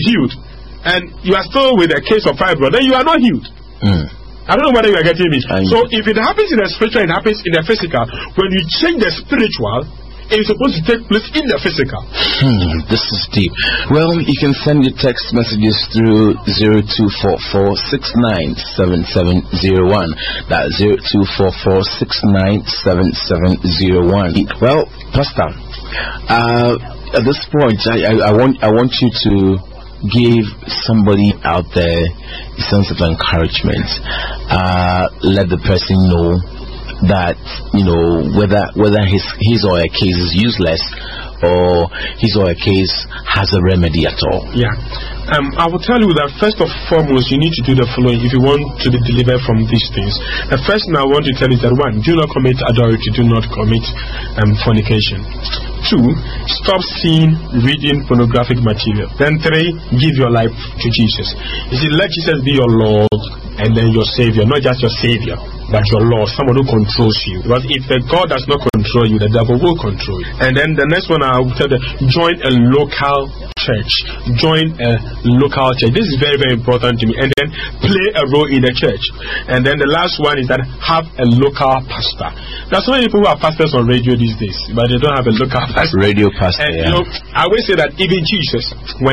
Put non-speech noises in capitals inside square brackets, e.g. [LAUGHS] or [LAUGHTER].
healed and you are still with a case of fibroid, then you are not healed. Mm. I don't know whether you are getting me. I- so if it happens in the spiritual, it happens in the physical. When you change the spiritual, it is supposed to take place in the physical. Hmm, this is deep. Well, you can send your text messages through 0244697701. That's 0244697701. Well, Pastor, uh, at this point, I, I, I want I want you to give somebody out there a sense of encouragement. Uh, let the person know that you know whether whether his his or her case is useless or his or her case has a remedy at all. Yeah. Um, I will tell you that first and foremost, you need to do the following if you want to be delivered from these things. The first thing I want to tell you is that one, do not commit adultery, do not commit um, fornication. Two, stop seeing, reading pornographic material. Then three, give your life to Jesus. You see, let Jesus be your Lord and then your Savior, not just your Savior, but your Lord, someone who controls you. Because if the God does not control you, the devil will control you. And then the next one I will tell you, join a local church. Join a local church. This is very, very important to me. And then play a role in the church. And then the last one is that have a local pastor. There are so many people who are pastors on radio these days, but they don't have a local [LAUGHS] pastor. Radio pastor, And yeah. you know, I always say that even Jesus, when